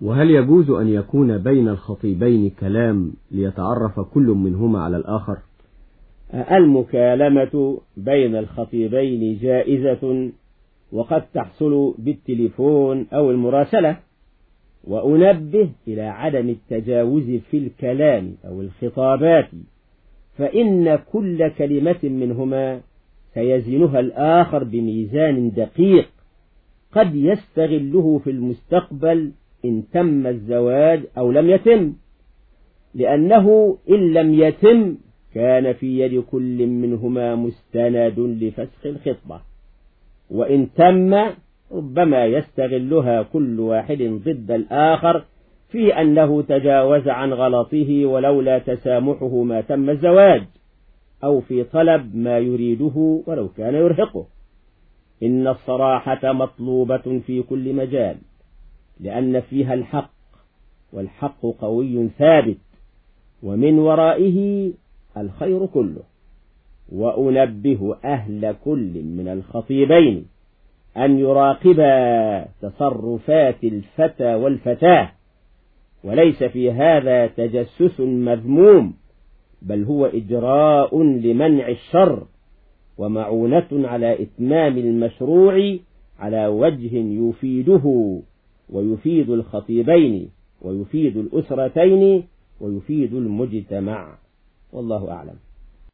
وهل يجوز أن يكون بين الخطيبين كلام ليتعرف كل منهما على الآخر؟ المكالمة بين الخطيبين جائزة وقد تحصل بالتليفون أو المراسلة. وأنبه إلى عدم التجاوز في الكلام أو الخطابات فإن كل كلمة منهما سيزنها الآخر بميزان دقيق قد يستغله في المستقبل إن تم الزواج أو لم يتم لأنه إن لم يتم كان في يد كل منهما مستند لفسخ الخطبة وإن تم ربما يستغلها كل واحد ضد الآخر في أنه تجاوز عن غلطه ولولا تسامحه ما تم الزواج أو في طلب ما يريده ولو كان يرهقه. إن الصراحة مطلوبة في كل مجال. لأن فيها الحق والحق قوي ثابت ومن ورائه الخير كله. وأنبه أهل كل من الخطيبين أن يراقبا تصرفات الفتى والفتاة. وليس في هذا تجسس مذموم بل هو إجراء لمنع الشر ومعونة على إتمام المشروع على وجه يفيده. ويفيد الخطيبين ويفيد الأسرتين ويفيد المجتمع. والله أعلم.